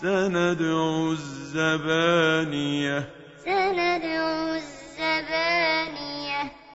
سندع الزبانية. سندع